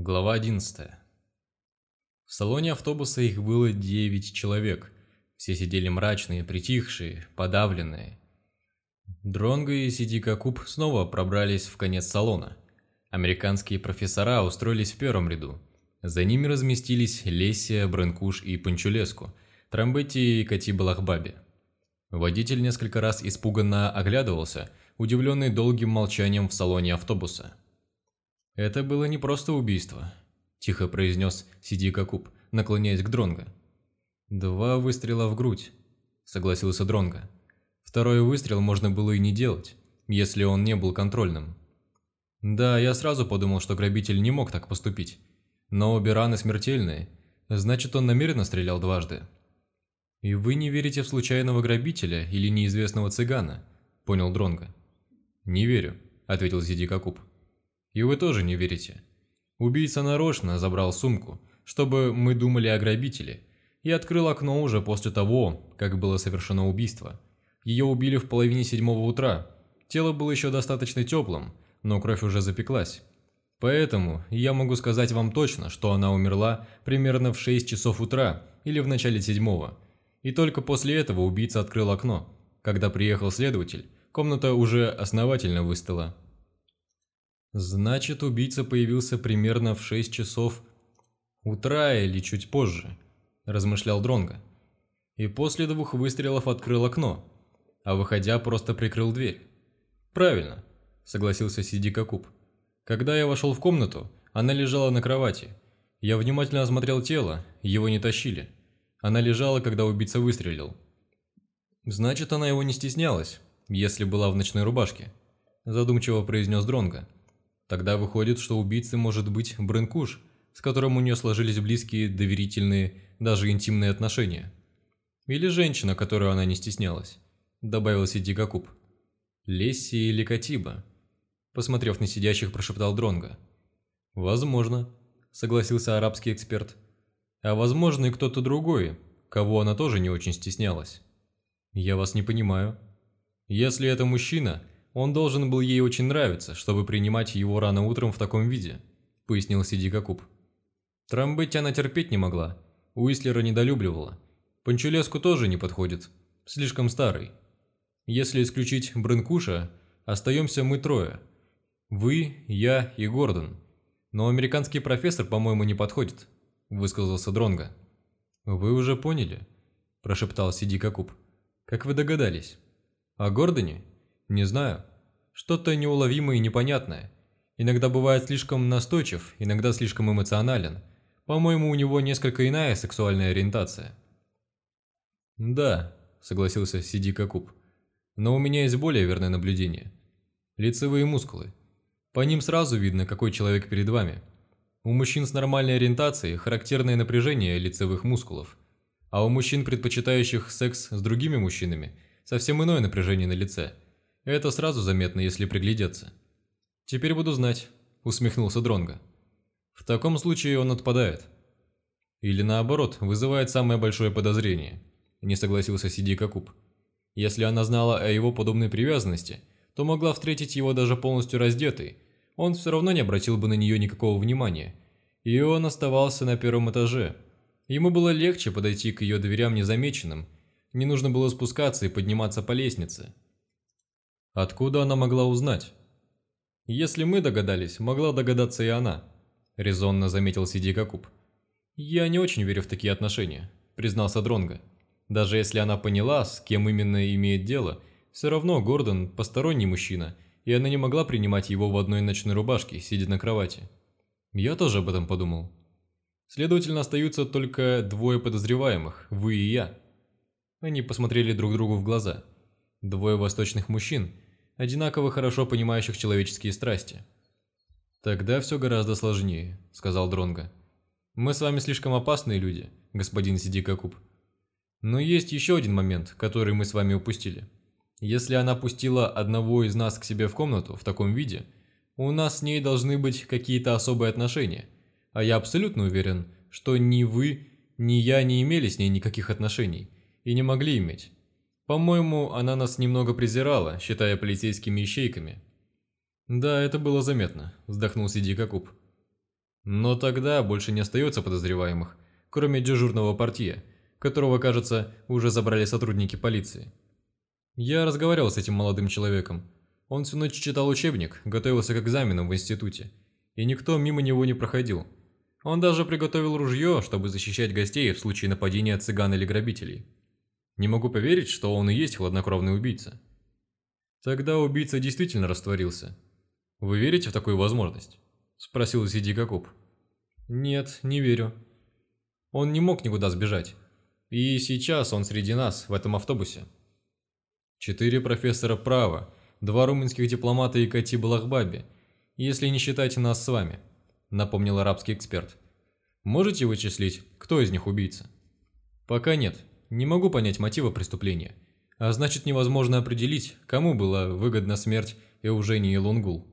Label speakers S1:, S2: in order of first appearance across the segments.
S1: Глава 11. В салоне автобуса их было 9 человек. Все сидели мрачные, притихшие, подавленные. Дронго и Сидика Куб снова пробрались в конец салона. Американские профессора устроились в первом ряду. За ними разместились Лесия, Бренкуш и Панчулеску, Трамбетти и Катиба Лахбаби. Водитель несколько раз испуганно оглядывался, удивленный долгим молчанием в салоне автобуса. «Это было не просто убийство», – тихо произнес Сидика Куб, наклоняясь к Дронго. «Два выстрела в грудь», – согласился Дронго. «Второй выстрел можно было и не делать, если он не был контрольным». «Да, я сразу подумал, что грабитель не мог так поступить. Но обе раны смертельные, значит, он намеренно стрелял дважды». «И вы не верите в случайного грабителя или неизвестного цыгана?» – понял Дронго. «Не верю», – ответил Сидика Куб. И вы тоже не верите. Убийца нарочно забрал сумку, чтобы мы думали о грабителе, и открыл окно уже после того, как было совершено убийство. Ее убили в половине седьмого утра. Тело было еще достаточно теплым, но кровь уже запеклась. Поэтому я могу сказать вам точно, что она умерла примерно в 6 часов утра или в начале седьмого. И только после этого убийца открыл окно. Когда приехал следователь, комната уже основательно выстыла. Значит, убийца появился примерно в 6 часов утра или чуть позже, размышлял Дронга. И после двух выстрелов открыл окно, а выходя просто прикрыл дверь. Правильно, согласился Сидика Куб. Когда я вошел в комнату, она лежала на кровати. Я внимательно осмотрел тело, его не тащили. Она лежала, когда убийца выстрелил. Значит, она его не стеснялась, если была в ночной рубашке, задумчиво произнес Дронга. Тогда выходит, что убийцей может быть Бренкуш, с которым у нее сложились близкие, доверительные, даже интимные отношения. Или женщина, которую она не стеснялась, добавил Сидика Куб. Лесси или Катиба? Посмотрев на сидящих, прошептал Дронга. Возможно, согласился арабский эксперт. А возможно и кто-то другой, кого она тоже не очень стеснялась. Я вас не понимаю. Если это мужчина, он должен был ей очень нравиться, чтобы принимать его рано утром в таком виде», – пояснил Сидика Куб. Трамбетти она терпеть не могла, Уислера недолюбливала. Панчулеску тоже не подходит, слишком старый. Если исключить Брынкуша, остаемся мы трое. Вы, я и Гордон. Но американский профессор, по-моему, не подходит», – высказался Дронга. «Вы уже поняли?» – прошептал Сидика Куб. «Как вы догадались?» «О Гордоне?» «Не знаю. Что-то неуловимое и непонятное. Иногда бывает слишком настойчив, иногда слишком эмоционален. По-моему, у него несколько иная сексуальная ориентация». «Да», – согласился Сидика Куб. «Но у меня есть более верное наблюдение. Лицевые мускулы. По ним сразу видно, какой человек перед вами. У мужчин с нормальной ориентацией характерное напряжение лицевых мускулов, а у мужчин, предпочитающих секс с другими мужчинами, совсем иное напряжение на лице – это сразу заметно, если приглядеться. Теперь буду знать, усмехнулся Дронга. В таком случае он отпадает. Или наоборот, вызывает самое большое подозрение, не согласился Сидика Куб. Если она знала о его подобной привязанности, то могла встретить его даже полностью раздетый. Он все равно не обратил бы на нее никакого внимания. И он оставался на первом этаже. Ему было легче подойти к ее дверям незамеченным. Не нужно было спускаться и подниматься по лестнице. Откуда она могла узнать? Если мы догадались, могла догадаться и она, резонно заметил Сидика Куб. Я не очень верю в такие отношения, признался Дронга. Даже если она поняла, с кем именно имеет дело, все равно Гордон посторонний мужчина, и она не могла принимать его в одной ночной рубашке, сидя на кровати. Я тоже об этом подумал. Следовательно, остаются только двое подозреваемых, вы и я. Они посмотрели друг другу в глаза. Двое восточных мужчин – одинаково хорошо понимающих человеческие страсти. «Тогда все гораздо сложнее», — сказал Дронга. «Мы с вами слишком опасные люди, господин Сидикакуб. Но есть еще один момент, который мы с вами упустили. Если она пустила одного из нас к себе в комнату в таком виде, у нас с ней должны быть какие-то особые отношения, а я абсолютно уверен, что ни вы, ни я не имели с ней никаких отношений и не могли иметь. По-моему, она нас немного презирала, считая полицейскими ищейками. Да, это было заметно, вздохнул Сиди Кокуб. Но тогда больше не остается подозреваемых, кроме дежурного портье, которого, кажется, уже забрали сотрудники полиции. Я разговаривал с этим молодым человеком. Он всю ночь читал учебник, готовился к экзаменам в институте, и никто мимо него не проходил. Он даже приготовил ружье, чтобы защищать гостей в случае нападения цыган или грабителей. Не могу поверить, что он и есть хладнокровный убийца. Тогда убийца действительно растворился. Вы верите в такую возможность? Спросил Сиди Кокуб. Нет, не верю. Он не мог никуда сбежать. И сейчас он среди нас, в этом автобусе. Четыре профессора права, два румынских дипломата и Кати Балахбаби, если не считать нас с вами, напомнил арабский эксперт. Можете вычислить, кто из них убийца? Пока нет. Не могу понять мотива преступления. А значит, невозможно определить, кому была выгодна смерть Эужении Лунгул.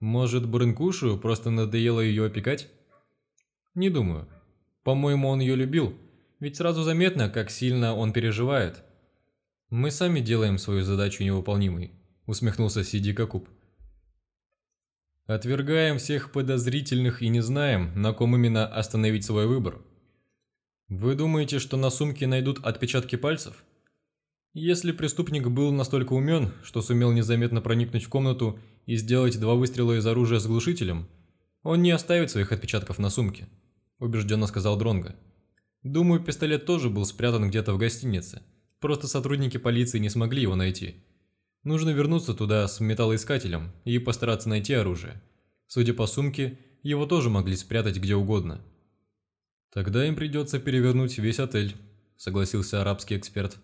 S1: Может, Барынкушу просто надоело ее опекать? Не думаю. По-моему, он ее любил, ведь сразу заметно, как сильно он переживает. Мы сами делаем свою задачу невыполнимой, усмехнулся Сиди Кокуб. Отвергаем всех подозрительных и не знаем, на ком именно остановить свой выбор. Вы думаете, что на сумке найдут отпечатки пальцев? Если преступник был настолько умен, что сумел незаметно проникнуть в комнату и сделать два выстрела из оружия с глушителем, он не оставит своих отпечатков на сумке, убежденно сказал Дронго. Думаю, пистолет тоже был спрятан где-то в гостинице. Просто сотрудники полиции не смогли его найти. Нужно вернуться туда с металлоискателем и постараться найти оружие. Судя по сумке, его тоже могли спрятать где угодно. «Тогда им придется перевернуть весь отель», – согласился арабский эксперт.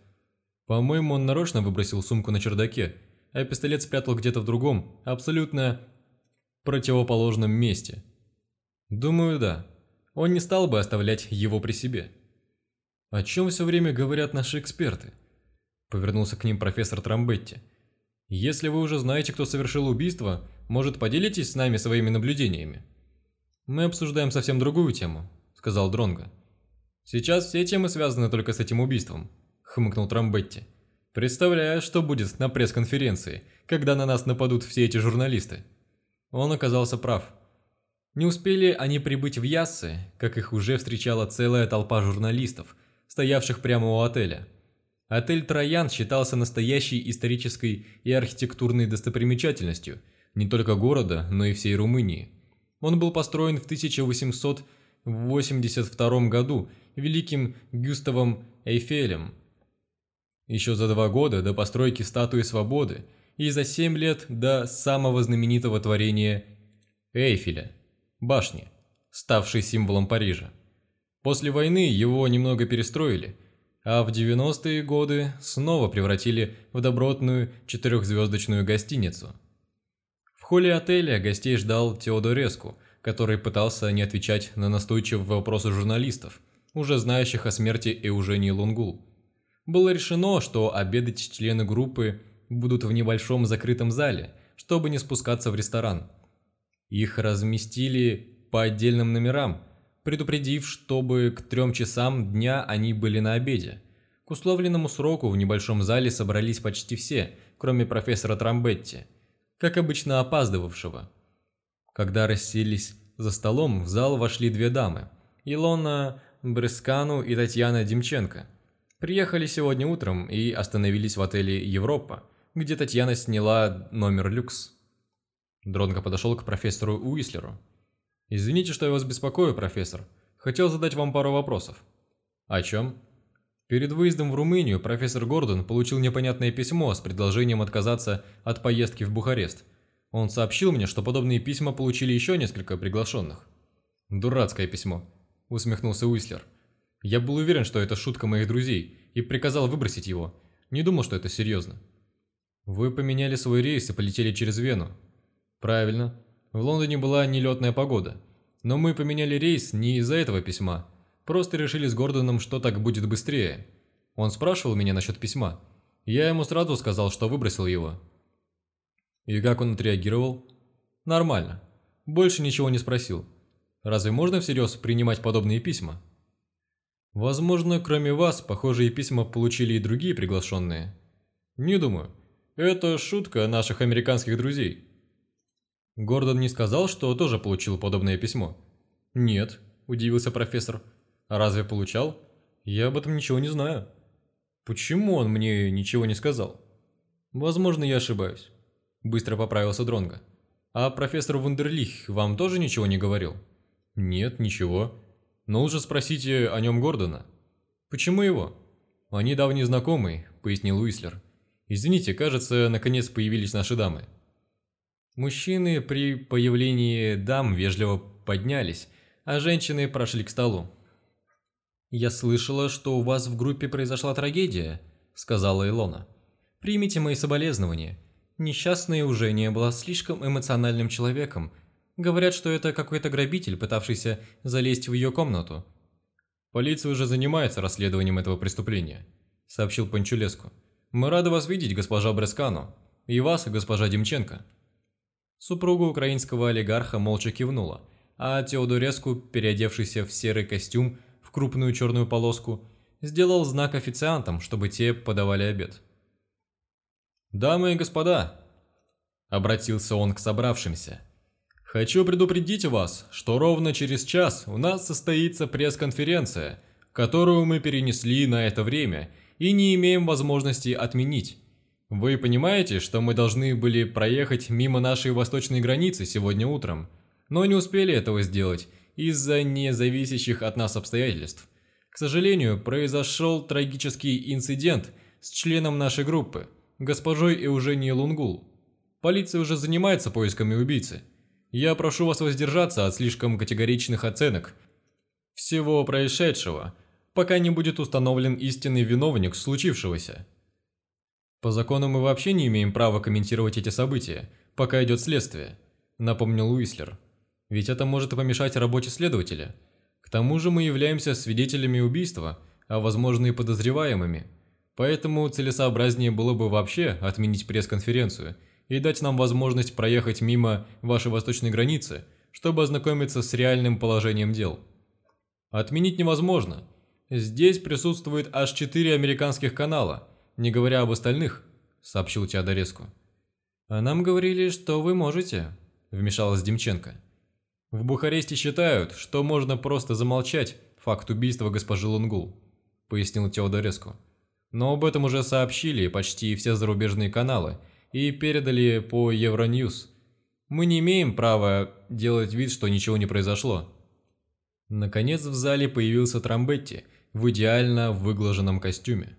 S1: «По-моему, он нарочно выбросил сумку на чердаке, а пистолет спрятал где-то в другом, абсолютно противоположном месте». «Думаю, да. Он не стал бы оставлять его при себе». «О чем все время говорят наши эксперты?» Повернулся к ним профессор Трамбетти. «Если вы уже знаете, кто совершил убийство, может, поделитесь с нами своими наблюдениями?» «Мы обсуждаем совсем другую тему», сказал Дронго. «Сейчас все темы связаны только с этим убийством», – хмыкнул Трамбетти. «Представляю, что будет на пресс-конференции, когда на нас нападут все эти журналисты». Он оказался прав. Не успели они прибыть в Яссы, как их уже встречала целая толпа журналистов, стоявших прямо у отеля. Отель «Троян» считался настоящей исторической и архитектурной достопримечательностью не только города, но и всей Румынии. Он был построен в 1800 в 82 году великим Гюставом Эйфелем. Еще за два года до постройки статуи свободы и за семь лет до самого знаменитого творения Эйфеля – башни, ставшей символом Парижа. После войны его немного перестроили, а в 90-е годы снова превратили в добротную четырехзвездочную гостиницу. В холле отеля гостей ждал Теодореску – который пытался не отвечать на настойчивые вопросы журналистов, уже знающих о смерти Эужении Лунгул. Было решено, что обедать члены группы будут в небольшом закрытом зале, чтобы не спускаться в ресторан. Их разместили по отдельным номерам, предупредив, чтобы к трем часам дня они были на обеде. К условленному сроку в небольшом зале собрались почти все, кроме профессора Трамбетти, как обычно опаздывавшего – когда расселись за столом, в зал вошли две дамы – Илона Брескану и Татьяна Демченко. Приехали сегодня утром и остановились в отеле «Европа», где Татьяна сняла номер люкс. Дронго подошел к профессору Уислеру. «Извините, что я вас беспокою, профессор. Хотел задать вам пару вопросов». «О чем?» Перед выездом в Румынию профессор Гордон получил непонятное письмо с предложением отказаться от поездки в Бухарест – он сообщил мне, что подобные письма получили еще несколько приглашенных. «Дурацкое письмо», – усмехнулся Уислер. «Я был уверен, что это шутка моих друзей, и приказал выбросить его. Не думал, что это серьезно». «Вы поменяли свой рейс и полетели через Вену». «Правильно. В Лондоне была нелетная погода. Но мы поменяли рейс не из-за этого письма. Просто решили с Гордоном, что так будет быстрее. Он спрашивал меня насчет письма. Я ему сразу сказал, что выбросил его. И как он отреагировал? Нормально. Больше ничего не спросил. Разве можно всерьез принимать подобные письма? Возможно, кроме вас, похожие письма получили и другие приглашенные. Не думаю. Это шутка наших американских друзей. Гордон не сказал, что тоже получил подобное письмо. «Нет», – удивился профессор. «А разве получал? Я об этом ничего не знаю». «Почему он мне ничего не сказал?» «Возможно, я ошибаюсь», – быстро поправился Дронго. «А профессор Вундерлих вам тоже ничего не говорил?» «Нет, ничего. Но лучше спросите о нем Гордона». «Почему его?» «Они давние знакомые», – пояснил Уислер. «Извините, кажется, наконец появились наши дамы». Мужчины при появлении дам вежливо поднялись, а женщины прошли к столу. «Я слышала, что у вас в группе произошла трагедия», – сказала Илона. «Примите мои соболезнования. Несчастная уже не была слишком эмоциональным человеком. Говорят, что это какой-то грабитель, пытавшийся залезть в ее комнату». «Полиция уже занимается расследованием этого преступления», – сообщил Панчулеску. «Мы рады вас видеть, госпожа Брескано, и вас, госпожа Демченко». Супруга украинского олигарха молча кивнула, а Теодореску, переодевшийся в серый костюм в крупную черную полоску, сделал знак официантам, чтобы те подавали обед. «Дамы и господа», – обратился он к собравшимся, – «хочу предупредить вас, что ровно через час у нас состоится пресс-конференция, которую мы перенесли на это время и не имеем возможности отменить». Вы понимаете, что мы должны были проехать мимо нашей восточной границы сегодня утром, но не успели этого сделать из-за независящих от нас обстоятельств. К сожалению, произошел трагический инцидент с членом нашей группы, госпожой Эуженией Лунгул. Полиция уже занимается поисками убийцы. Я прошу вас воздержаться от слишком категоричных оценок всего происшедшего, пока не будет установлен истинный виновник случившегося. «По закону мы вообще не имеем права комментировать эти события, пока идет следствие», – напомнил Уислер. «Ведь это может помешать работе следователя. К тому же мы являемся свидетелями убийства, а возможно и подозреваемыми. Поэтому целесообразнее было бы вообще отменить пресс-конференцию и дать нам возможность проехать мимо вашей восточной границы, чтобы ознакомиться с реальным положением дел. Отменить невозможно. Здесь присутствует аж четыре американских канала – не говоря об остальных», – сообщил Теодореску. «А нам говорили, что вы можете», – вмешалась Демченко. «В Бухаресте считают, что можно просто замолчать факт убийства госпожи Лунгул», – пояснил Теодореску. «Но об этом уже сообщили почти все зарубежные каналы и передали по Евроньюз. Мы не имеем права делать вид, что ничего не произошло». Наконец в зале появился Трамбетти в идеально выглаженном костюме.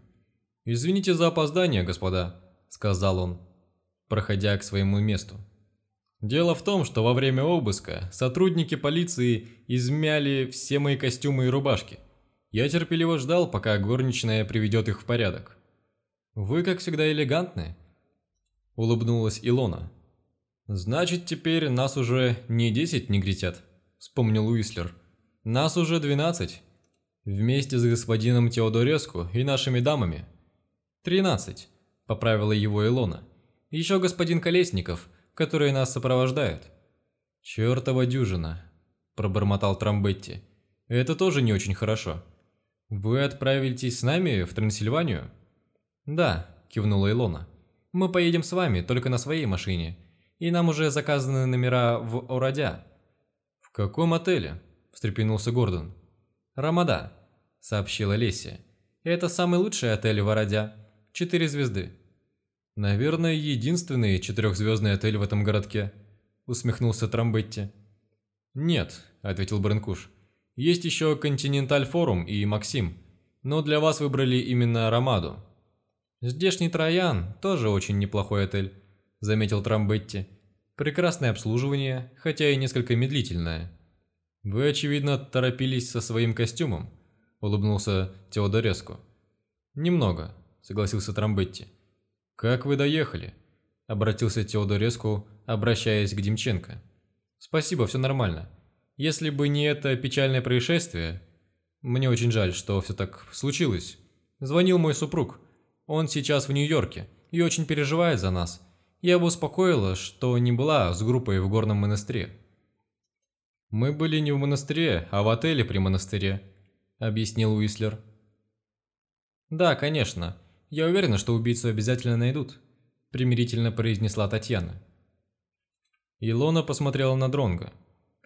S1: «Извините за опоздание, господа», – сказал он, проходя к своему месту. «Дело в том, что во время обыска сотрудники полиции измяли все мои костюмы и рубашки. Я терпеливо ждал, пока горничная приведет их в порядок». «Вы, как всегда, элегантны», – улыбнулась Илона. «Значит, теперь нас уже не десять негритят», – вспомнил Уислер. «Нас уже двенадцать. Вместе с господином Теодореску и нашими дамами». «Тринадцать», – поправила его Илона. «Еще господин Колесников, который нас сопровождает». «Чертова дюжина», – пробормотал Трамбетти. «Это тоже не очень хорошо. Вы отправитесь с нами в Трансильванию?» «Да», – кивнула Илона. «Мы поедем с вами, только на своей машине. И нам уже заказаны номера в Орадя». «В каком отеле?» – встрепенулся Гордон. «Рамада», – сообщила Леся. «Это самый лучший отель в Ородя. Четыре звезды. Наверное, единственный четырехзвездный отель в этом городке, усмехнулся Трамбетти. Нет, ответил Бренкуш. Есть еще Континенталь Форум и Максим, но для вас выбрали именно Ромаду. Здешний Троян тоже очень неплохой отель, заметил Трамбетти. Прекрасное обслуживание, хотя и несколько медлительное. Вы, очевидно, торопились со своим костюмом, улыбнулся Теодореску. Немного, согласился Трамбетти. «Как вы доехали?» – обратился Теодореску, обращаясь к Демченко. «Спасибо, все нормально. Если бы не это печальное происшествие, мне очень жаль, что все так случилось. Звонил мой супруг. Он сейчас в Нью-Йорке и очень переживает за нас. Я его успокоила, что не была с группой в горном монастыре». «Мы были не в монастыре, а в отеле при монастыре», – объяснил Уислер. «Да, конечно. Я уверена, что убийцу обязательно найдут», – примирительно произнесла Татьяна. Илона посмотрела на Дронга.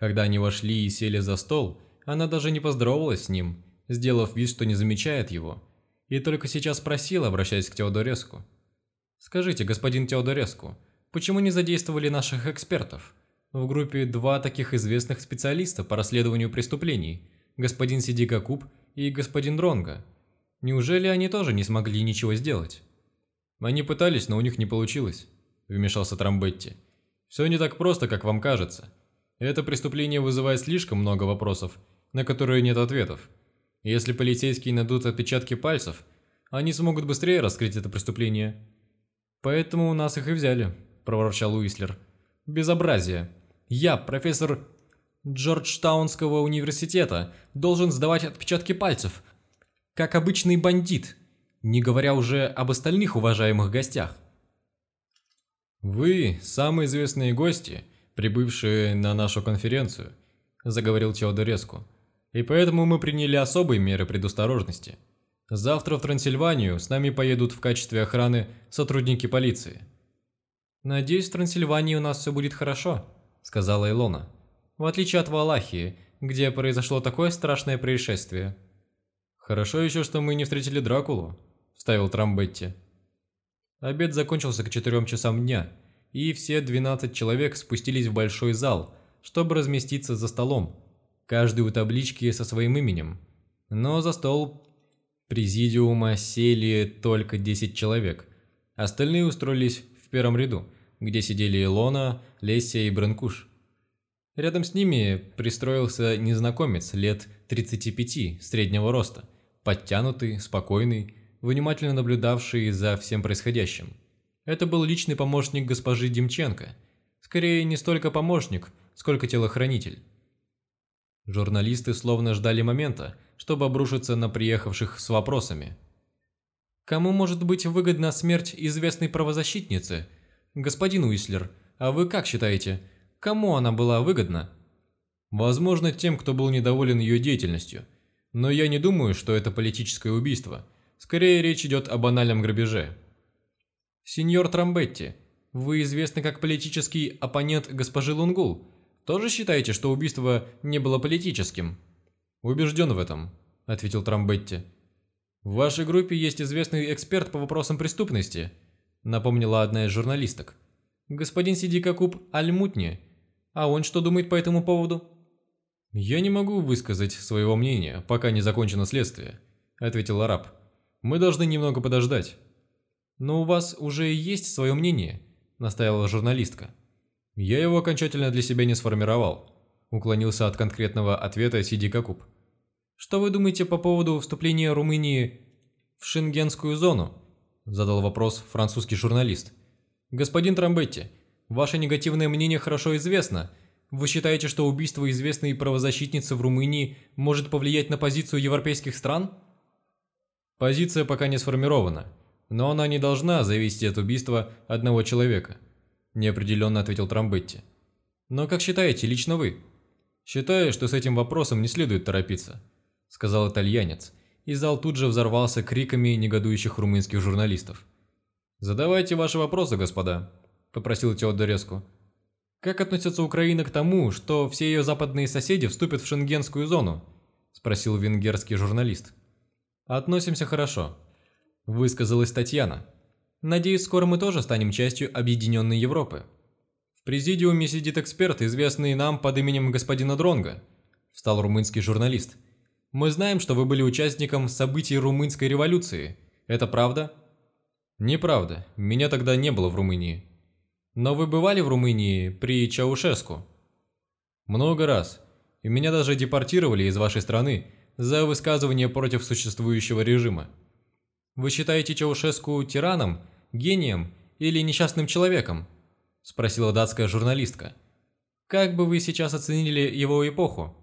S1: Когда они вошли и сели за стол, она даже не поздоровалась с ним, сделав вид, что не замечает его, и только сейчас спросила, обращаясь к Теодореску. «Скажите, господин Теодореску, почему не задействовали наших экспертов? В группе два таких известных специалиста по расследованию преступлений, господин Сидика Куб и господин Дронга. Неужели они тоже не смогли ничего сделать?» «Они пытались, но у них не получилось», – вмешался Трамбетти. «Все не так просто, как вам кажется. Это преступление вызывает слишком много вопросов, на которые нет ответов. Если полицейские найдут отпечатки пальцев, они смогут быстрее раскрыть это преступление. Поэтому у нас их и взяли, проворчал Уислер. Безобразие. Я, профессор Джорджтаунского университета, должен сдавать отпечатки пальцев, как обычный бандит, не говоря уже об остальных уважаемых гостях. Вы самые известные гости, прибывшие на нашу конференцию, заговорил Теодореску. И поэтому мы приняли особые меры предосторожности. Завтра в Трансильванию с нами поедут в качестве охраны сотрудники полиции. «Надеюсь, в Трансильвании у нас все будет хорошо», – сказала Илона. «В отличие от Валахии, где произошло такое страшное происшествие». «Хорошо еще, что мы не встретили Дракулу», – вставил Трамбетти. Обед закончился к четырем часам дня, и все 12 человек спустились в большой зал, чтобы разместиться за столом, каждый у таблички со своим именем. Но за стол президиума сели только 10 человек. Остальные устроились в первом ряду, где сидели Илона, Лесия и Бранкуш. Рядом с ними пристроился незнакомец лет 35, среднего роста, подтянутый, спокойный, внимательно наблюдавший за всем происходящим. Это был личный помощник госпожи Демченко. Скорее, не столько помощник, сколько телохранитель. Журналисты словно ждали момента, чтобы обрушиться на приехавших с вопросами. «Кому может быть выгодна смерть известной правозащитницы? Господин Уислер, а вы как считаете, кому она была выгодна?» «Возможно, тем, кто был недоволен ее деятельностью. Но я не думаю, что это политическое убийство. Скорее, речь идет о банальном грабеже». «Сеньор Трамбетти, вы известны как политический оппонент госпожи Лунгул. Тоже считаете, что убийство не было политическим?» «Убежден в этом», – ответил Трамбетти. «В вашей группе есть известный эксперт по вопросам преступности», – напомнила одна из журналисток. «Господин Сидикакуб Альмутни. А он что думает по этому поводу?» «Я не могу высказать своего мнения, пока не закончено следствие», – ответил араб. «Мы должны немного подождать». «Но у вас уже есть свое мнение», – настаивала журналистка. «Я его окончательно для себя не сформировал», – уклонился от конкретного ответа Сиди Какуб. «Что вы думаете по поводу вступления Румынии в шенгенскую зону?» – задал вопрос французский журналист. «Господин Трамбетти, ваше негативное мнение хорошо известно. Вы считаете, что убийство известной правозащитницы в Румынии может повлиять на позицию европейских стран?» «Позиция пока не сформирована, но она не должна зависеть от убийства одного человека», неопределенно ответил Трамбетти. «Но как считаете, лично вы?» «Считаю, что с этим вопросом не следует торопиться», сказал итальянец, и зал тут же взорвался криками негодующих румынских журналистов. «Задавайте ваши вопросы, господа», – попросил Теодореску. «Как относится Украина к тому, что все ее западные соседи вступят в шенгенскую зону?» – спросил венгерский журналист. «Относимся хорошо», – высказалась Татьяна. Надеюсь, скоро мы тоже станем частью объединенной Европы. В президиуме сидит эксперт, известный нам под именем господина Дронга, встал румынский журналист. Мы знаем, что вы были участником событий румынской революции. Это правда? Неправда. Меня тогда не было в Румынии. Но вы бывали в Румынии при Чаушеску? Много раз. И меня даже депортировали из вашей страны за высказывание против существующего режима. Вы считаете Чаушеску тираном гением или несчастным человеком?» – спросила датская журналистка. «Как бы вы сейчас оценили его эпоху?»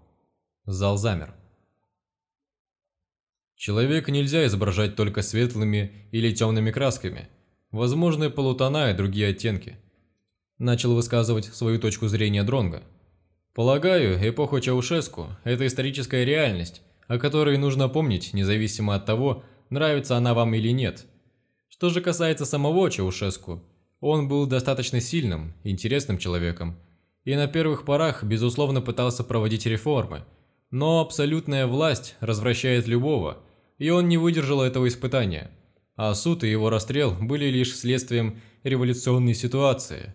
S1: Зал замер. Человека нельзя изображать только светлыми или темными красками. Возможны полутона и другие оттенки. Начал высказывать свою точку зрения Дронга. Полагаю, эпоха Чаушеску – это историческая реальность, о которой нужно помнить, независимо от того, нравится она вам или нет – что же касается самого Чаушеску, он был достаточно сильным, интересным человеком. и на первых порах, безусловно, пытался проводить реформы. Но абсолютная власть развращает любого, и он не выдержал этого испытания. А суд и его расстрел были лишь следствием революционной ситуации.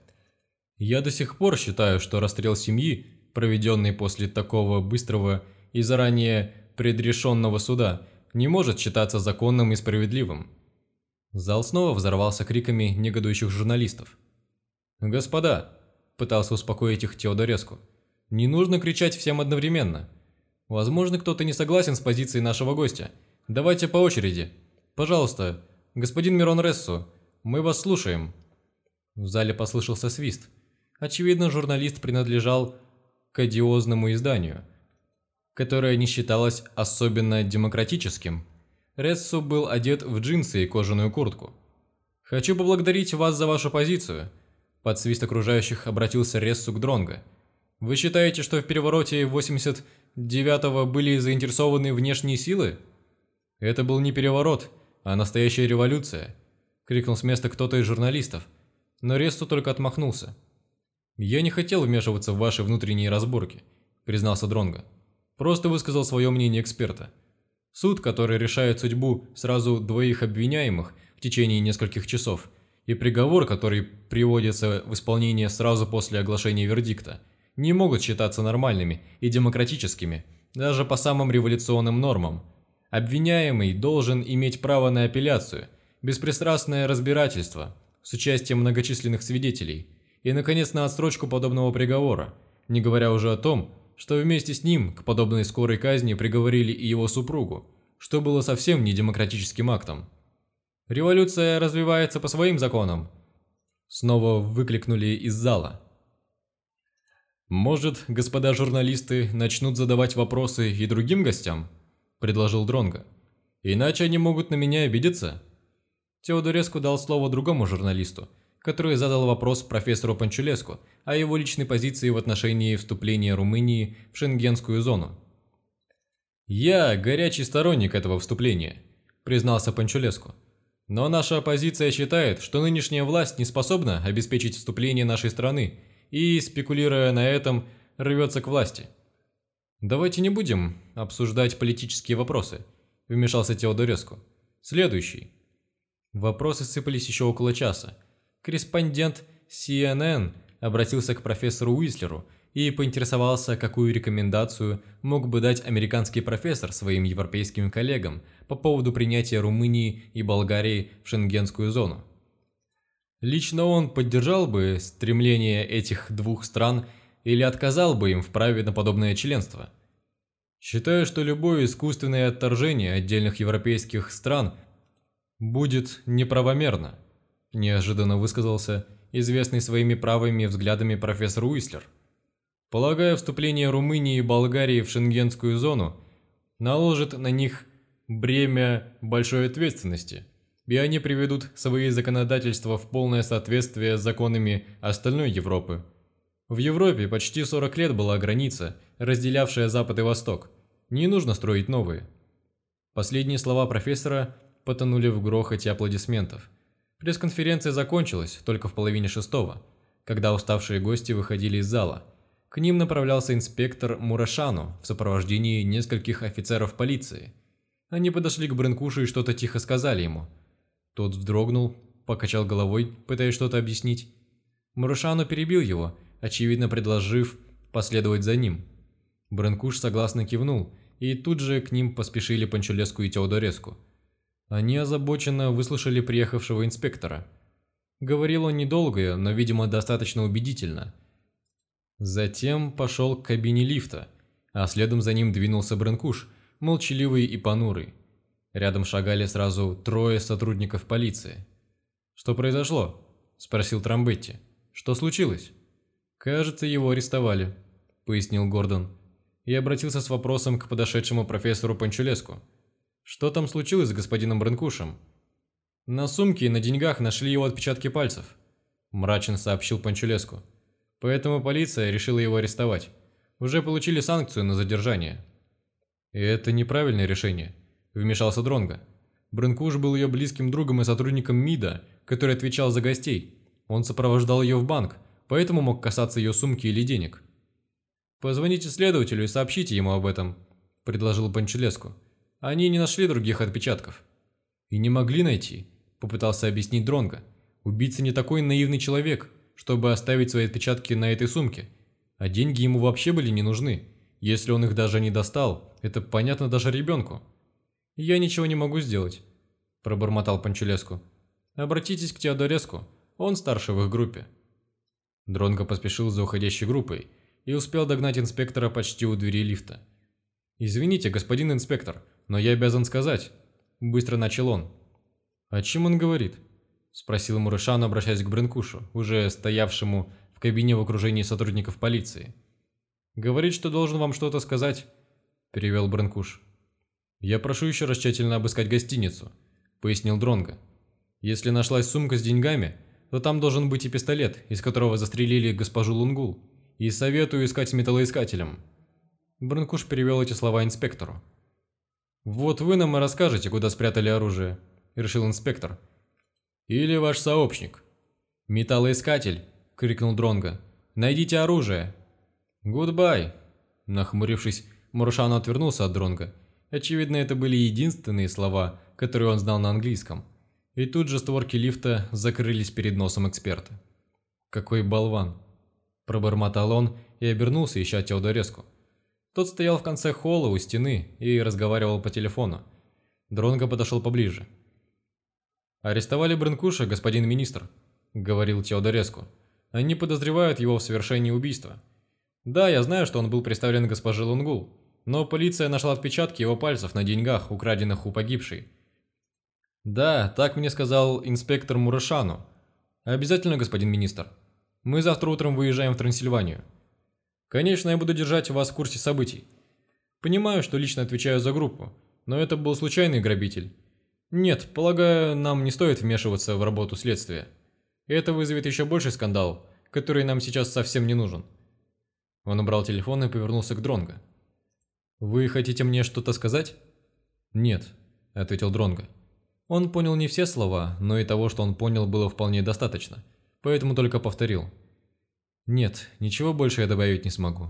S1: Я до сих пор считаю, что расстрел семьи, проведенный после такого быстрого и заранее предрешенного суда, не может считаться законным и справедливым. Зал снова взорвался криками негодующих журналистов. «Господа!» – пытался успокоить их Теодореску. «Не нужно кричать всем одновременно. Возможно, кто-то не согласен с позицией нашего гостя. Давайте по очереди. Пожалуйста, господин Мирон Рессо, мы вас слушаем». В зале послышался свист. Очевидно, журналист принадлежал к одиозному изданию, которое не считалось особенно демократическим. Рессо был одет в джинсы и кожаную куртку. «Хочу поблагодарить вас за вашу позицию», под свист окружающих обратился Рессу к Дронго. «Вы считаете, что в перевороте 89-го были заинтересованы внешние силы?» «Это был не переворот, а настоящая революция», – крикнул с места кто-то из журналистов. Но Рессу только отмахнулся. «Я не хотел вмешиваться в ваши внутренние разборки», – признался Дронго. «Просто высказал свое мнение эксперта. Суд, который решает судьбу сразу двоих обвиняемых в течение нескольких часов – и приговор, который приводится в исполнение сразу после оглашения вердикта, не могут считаться нормальными и демократическими, даже по самым революционным нормам. Обвиняемый должен иметь право на апелляцию, беспристрастное разбирательство с участием многочисленных свидетелей и, наконец, на отсрочку подобного приговора, не говоря уже о том, что вместе с ним к подобной скорой казни приговорили и его супругу, что было совсем не демократическим актом. Революция развивается по своим законам. Снова выкликнули из зала. Может, господа журналисты начнут задавать вопросы и другим гостям? предложил Дронга. Иначе они могут на меня обидеться. Теодореску дал слово другому журналисту, который задал вопрос профессору Панчулеску о его личной позиции в отношении вступления Румынии в шенгенскую зону. «Я горячий сторонник этого вступления», – признался Панчулеску. Но наша оппозиция считает, что нынешняя власть не способна обеспечить вступление нашей страны и, спекулируя на этом, рвется к власти. «Давайте не будем обсуждать политические вопросы», – вмешался Теодореску. «Следующий». Вопросы сыпались еще около часа. Корреспондент CNN обратился к профессору Уислеру и поинтересовался, какую рекомендацию мог бы дать американский профессор своим европейским коллегам по поводу принятия Румынии и Болгарии в шенгенскую зону. Лично он поддержал бы стремление этих двух стран или отказал бы им в праве на подобное членство. Считаю, что любое искусственное отторжение отдельных европейских стран будет неправомерно, неожиданно высказался известный своими правыми взглядами профессор Уислер – Полагаю, вступление Румынии и Болгарии в шенгенскую зону наложит на них бремя большой ответственности, и они приведут свои законодательства в полное соответствие с законами остальной Европы. В Европе почти 40 лет была граница, разделявшая Запад и Восток. Не нужно строить новые. Последние слова профессора потонули в грохоте аплодисментов. Пресс-конференция закончилась только в половине шестого, когда уставшие гости выходили из зала – к ним направлялся инспектор Мурашану в сопровождении нескольких офицеров полиции. Они подошли к Бренкушу и что-то тихо сказали ему. Тот вздрогнул, покачал головой, пытаясь что-то объяснить. Мурашану перебил его, очевидно предложив последовать за ним. Бренкуш согласно кивнул, и тут же к ним поспешили Панчулеску и Теодореску. Они озабоченно выслушали приехавшего инспектора. Говорил он недолго, но, видимо, достаточно убедительно – Затем пошел к кабине лифта, а следом за ним двинулся Бренкуш, молчаливый и понурый. Рядом шагали сразу трое сотрудников полиции. «Что произошло?» – спросил Трамбетти. «Что случилось?» «Кажется, его арестовали», – пояснил Гордон. И обратился с вопросом к подошедшему профессору Панчулеску. «Что там случилось с господином Бренкушем?» «На сумке и на деньгах нашли его отпечатки пальцев», – мрачно сообщил Панчулеску. Поэтому полиция решила его арестовать. Уже получили санкцию на задержание. И это неправильное решение, вмешался Дронга. Брынкуш был ее близким другом и сотрудником МИДа, который отвечал за гостей. Он сопровождал ее в банк. поэтому мог касаться ее сумки или денег. «Позвоните следователю и сообщите ему об этом», – предложил Панчелеску. «Они не нашли других отпечатков». «И не могли найти», – попытался объяснить Дронга. «Убийца не такой наивный человек, чтобы оставить свои отпечатки на этой сумке. А деньги ему вообще были не нужны. Если он их даже не достал, это понятно даже ребенку». «Я ничего не могу сделать», – пробормотал Панчелеску. «Обратитесь к Теодореску, он старший в их группе». Дронго поспешил за уходящей группой и успел догнать инспектора почти у двери лифта. «Извините, господин инспектор, но я обязан сказать», – быстро начал он. «О чем он говорит?» – спросил Мурышан, обращаясь к Бренкушу, уже стоявшему в кабине в окружении сотрудников полиции. «Говорит, что должен вам что-то сказать», – перевел Бренкуш. «Я прошу еще раз тщательно обыскать гостиницу», – пояснил Дронго. «Если нашлась сумка с деньгами, то там должен быть и пистолет, из которого застрелили госпожу Лунгул, и советую искать с металлоискателем». Бранкуш перевел эти слова инспектору. «Вот вы нам и расскажете, куда спрятали оружие», – решил инспектор. «Или ваш сообщник». «Металлоискатель!» – крикнул Дронго. «Найдите оружие!» «Goodbye!» Нахмурившись, Муршан отвернулся от Дронга. Очевидно, это были единственные слова, которые он знал на английском. И тут же створки лифта закрылись перед носом эксперта. «Какой болван!» Пробормотал он и обернулся, ища Теодореску. Тот стоял в конце холла у стены и разговаривал по телефону. Дронго подошел поближе. «Арестовали Брынкуша, господин министр», — говорил Теодореску. «Они подозревают его в совершении убийства. Да, я знаю, что он был представлен госпоже Лунгул, но полиция нашла отпечатки его пальцев на деньгах, украденных у погибшей. Да, так мне сказал инспектор Мурашану. Обязательно, господин министр. Мы завтра утром выезжаем в Трансильванию. Конечно, я буду держать вас в курсе событий. Понимаю, что лично отвечаю за группу, но это был случайный грабитель. Нет, полагаю, нам не стоит вмешиваться в работу следствия. Это вызовет еще больший скандал, который нам сейчас совсем не нужен. Он убрал телефон и повернулся к Дронго. «Вы хотите мне что-то сказать?» «Нет», — ответил Дронго. Он понял не все слова, но и того, что он понял, было вполне достаточно, поэтому только повторил. «Нет, ничего больше я добавить не смогу».